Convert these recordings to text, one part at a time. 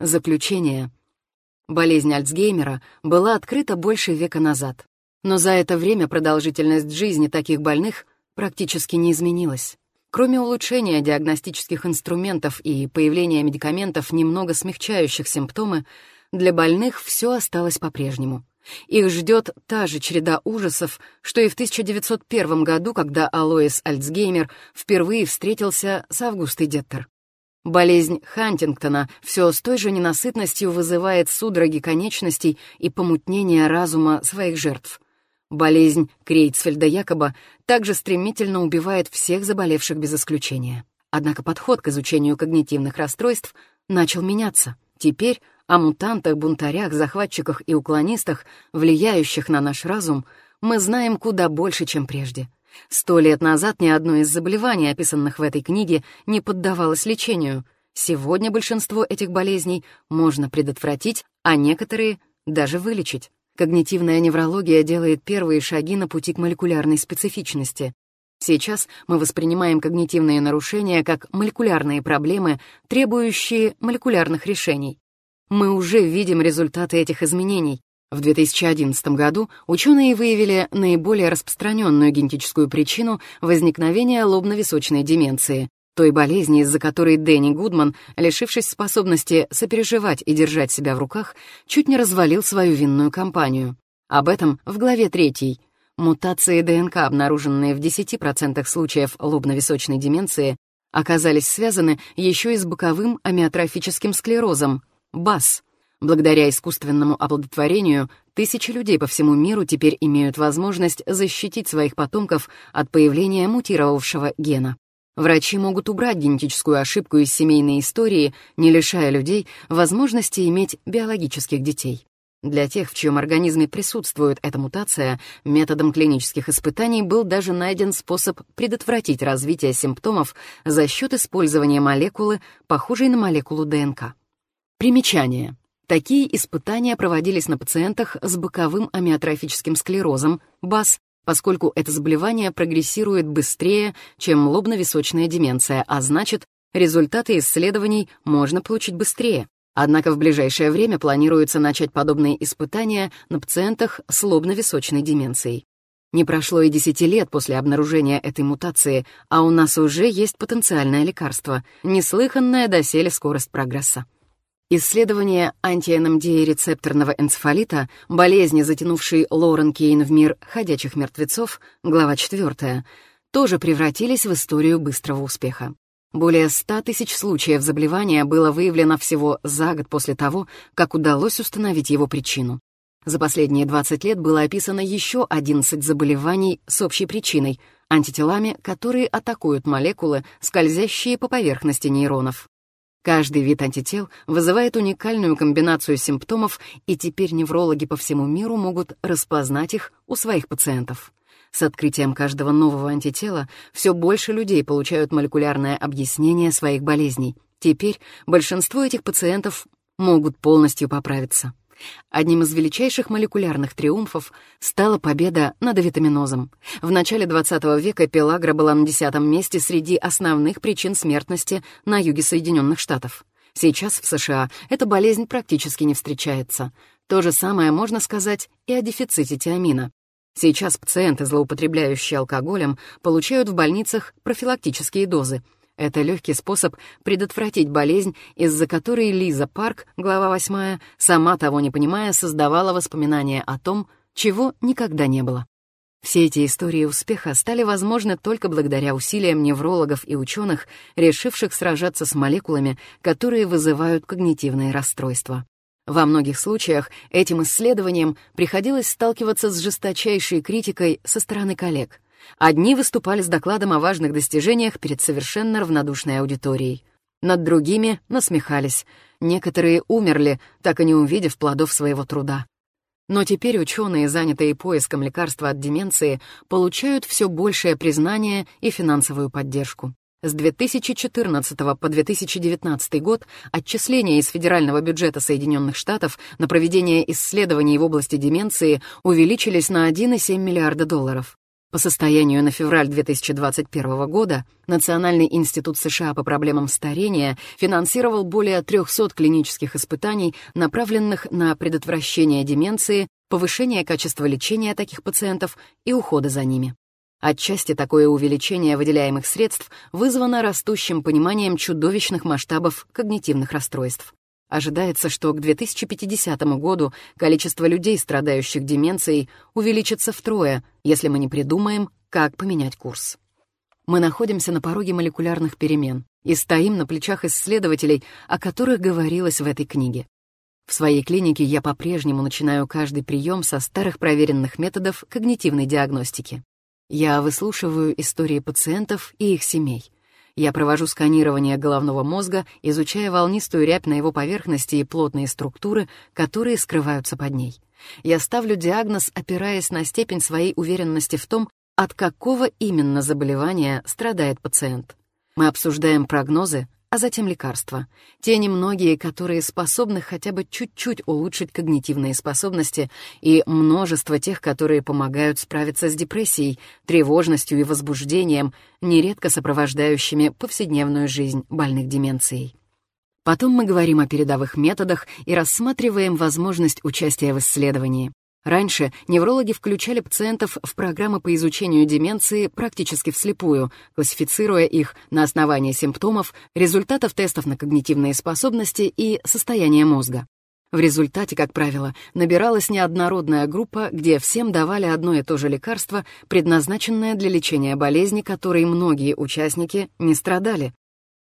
Заключение. Болезнь Альцгеймера была открыта больше века назад. Но за это время продолжительность жизни таких больных практически не изменилась. Кроме улучшения диагностических инструментов и появления медикаментов, немного смягчающих симптомы, для больных все осталось по-прежнему. Их ждет та же череда ужасов, что и в 1901 году, когда Алоис Альцгеймер впервые встретился с Августой Деттер. Болезнь Хантингтона все с той же ненасытностью вызывает судороги конечностей и помутнение разума своих жертв. Болезнь Крейцфельда-Якоба также стремительно убивает всех заболевших без исключения. Однако подход к изучению когнитивных расстройств начал меняться. Теперь о мутантах, бунтарях, захватчиках и уклонистах, влияющих на наш разум, мы знаем куда больше, чем прежде — Сто лет назад ни одно из заболеваний, описанных в этой книге, не поддавалось лечению. Сегодня большинство этих болезней можно предотвратить, а некоторые — даже вылечить. Когнитивная неврология делает первые шаги на пути к молекулярной специфичности. Сейчас мы воспринимаем когнитивные нарушения как молекулярные проблемы, требующие молекулярных решений. Мы уже видим результаты этих изменений. В 2011 году ученые выявили наиболее распространенную генетическую причину возникновения лобно-височной деменции, той болезни, из-за которой Дэнни Гудман, лишившись способности сопереживать и держать себя в руках, чуть не развалил свою винную кампанию. Об этом в главе 3. Мутации ДНК, обнаруженные в 10% случаев лобно-височной деменции, оказались связаны еще и с боковым амиотрофическим склерозом, БАС — Благодаря искусственному оплодотворению тысячи людей по всему миру теперь имеют возможность защитить своих потомков от появления мутировавшего гена. Врачи могут убрать генетическую ошибку из семейной истории, не лишая людей возможности иметь биологических детей. Для тех, в чьем организме присутствует эта мутация, методом клинических испытаний был даже найден способ предотвратить развитие симптомов за счет использования молекулы, похожей на молекулу ДНК. Примечание. Такие испытания проводились на пациентах с боковым амиотрофическим склерозом, БАС, поскольку это заболевание прогрессирует быстрее, чем лобно-височная деменция, а значит, результаты исследований можно получить быстрее. Однако в ближайшее время планируется начать подобные испытания на пациентах с лобно-височной деменцией. Не прошло и 10 лет после обнаружения этой мутации, а у нас уже есть потенциальное лекарство, неслыханная доселе скорость прогресса. Исследование антиНМД-рецепторного энцефалита, болезни, затянувшей Лорен Кейн в мир ходячих мертвецов, глава 4, тоже превратились в историю быстрого успеха. Более 100 тысяч случаев заболевания было выявлено всего за год после того, как удалось установить его причину. За последние 20 лет было описано еще 11 заболеваний с общей причиной — антителами, которые атакуют молекулы, скользящие по поверхности нейронов. Каждый вид антител вызывает уникальную комбинацию симптомов, и теперь неврологи по всему миру могут распознать их у своих пациентов. С открытием каждого нового антитела все больше людей получают молекулярное объяснение своих болезней. Теперь большинство этих пациентов могут полностью поправиться. Одним из величайших молекулярных триумфов стала победа над авитаминозом. В начале XX века пелагра была на десятом месте среди основных причин смертности на юге Соединенных Штатов. Сейчас в США эта болезнь практически не встречается. То же самое можно сказать и о дефиците тиамина. Сейчас пациенты, злоупотребляющие алкоголем, получают в больницах профилактические дозы — это легкий способ предотвратить болезнь, из-за которой Лиза Парк, глава 8, сама того не понимая, создавала воспоминания о том, чего никогда не было. Все эти истории успеха стали возможны только благодаря усилиям неврологов и ученых, решивших сражаться с молекулами, которые вызывают когнитивные расстройства. Во многих случаях этим исследованиям приходилось сталкиваться с жесточайшей критикой со стороны коллег — Одни выступали с докладом о важных достижениях перед совершенно равнодушной аудиторией. Над другими насмехались. Некоторые умерли, так и не увидев плодов своего труда. Но теперь ученые, занятые поиском лекарства от деменции, получают все большее признание и финансовую поддержку. С 2014 по 2019 год отчисления из федерального бюджета Соединенных Штатов на проведение исследований в области деменции увеличились на 1,7 миллиарда долларов. По состоянию на февраль 2021 года Национальный институт США по проблемам старения финансировал более 300 клинических испытаний, направленных на предотвращение деменции, повышение качества лечения таких пациентов и ухода за ними. Отчасти такое увеличение выделяемых средств вызвано растущим пониманием чудовищных масштабов когнитивных расстройств. Ожидается, что к 2050 году количество людей, страдающих деменцией, увеличится втрое, если мы не придумаем, как поменять курс. Мы находимся на пороге молекулярных перемен и стоим на плечах исследователей, о которых говорилось в этой книге. В своей клинике я по-прежнему начинаю каждый прием со старых проверенных методов когнитивной диагностики. Я выслушиваю истории пациентов и их семей — я провожу сканирование головного мозга, изучая волнистую рябь на его поверхности и плотные структуры, которые скрываются под ней. Я ставлю диагноз, опираясь на степень своей уверенности в том, от какого именно заболевания страдает пациент. Мы обсуждаем прогнозы, а затем лекарства. Те немногие, которые способны хотя бы чуть-чуть улучшить когнитивные способности, и множество тех, которые помогают справиться с депрессией, тревожностью и возбуждением, нередко сопровождающими повседневную жизнь больных деменцией. Потом мы говорим о передовых методах и рассматриваем возможность участия в исследовании. Раньше неврологи включали пациентов в программы по изучению деменции практически вслепую, классифицируя их на основании симптомов, результатов тестов на когнитивные способности и состояния мозга. В результате, как правило, набиралась неоднородная группа, где всем давали одно и то же лекарство, предназначенное для лечения болезни, которой многие участники не страдали.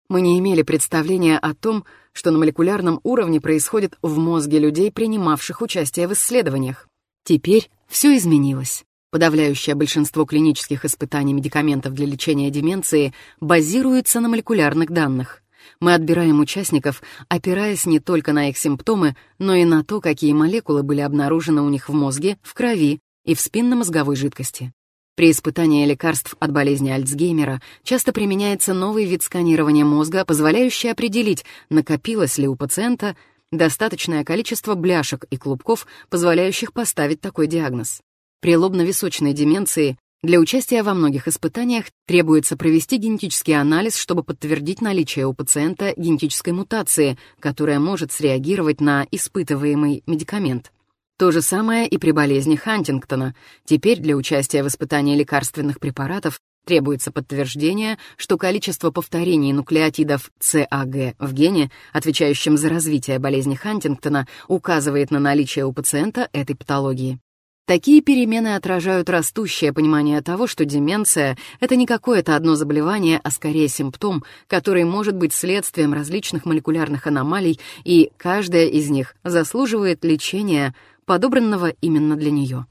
Мы не имели представления о том, что на молекулярном уровне происходит в мозге людей, принимавших участие в исследованиях. Теперь все изменилось. Подавляющее большинство клинических испытаний медикаментов для лечения деменции базируется на молекулярных данных. Мы отбираем участников, опираясь не только на их симптомы, но и на то, какие молекулы были обнаружены у них в мозге, в крови и в спинномозговой жидкости. При испытании лекарств от болезни Альцгеймера часто применяется новый вид сканирования мозга, позволяющий определить, накопилось ли у пациента достаточное количество бляшек и клубков, позволяющих поставить такой диагноз. При лобно-височной деменции для участия во многих испытаниях требуется провести генетический анализ, чтобы подтвердить наличие у пациента генетической мутации, которая может среагировать на испытываемый медикамент. То же самое и при болезни Хантингтона. Теперь для участия в испытании лекарственных препаратов Требуется подтверждение, что количество повторений нуклеотидов ЦАГ в гене, отвечающем за развитие болезни Хантингтона, указывает на наличие у пациента этой патологии. Такие перемены отражают растущее понимание того, что деменция — это не какое-то одно заболевание, а скорее симптом, который может быть следствием различных молекулярных аномалий, и каждая из них заслуживает лечения, подобранного именно для нее.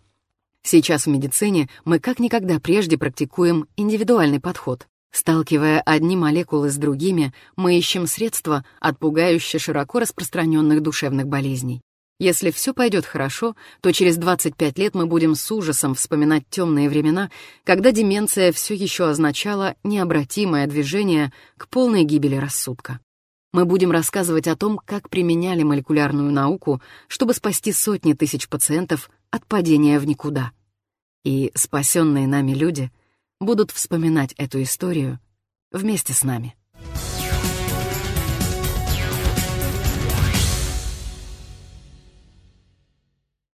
Сейчас в медицине мы как никогда прежде практикуем индивидуальный подход. Сталкивая одни молекулы с другими, мы ищем средства от пугающе широко распространенных душевных болезней. Если все пойдет хорошо, то через 25 лет мы будем с ужасом вспоминать темные времена, когда деменция все еще означала необратимое движение к полной гибели рассудка. Мы будем рассказывать о том, как применяли молекулярную науку, чтобы спасти сотни тысяч пациентов от падения в никуда. И спасенные нами люди будут вспоминать эту историю вместе с нами.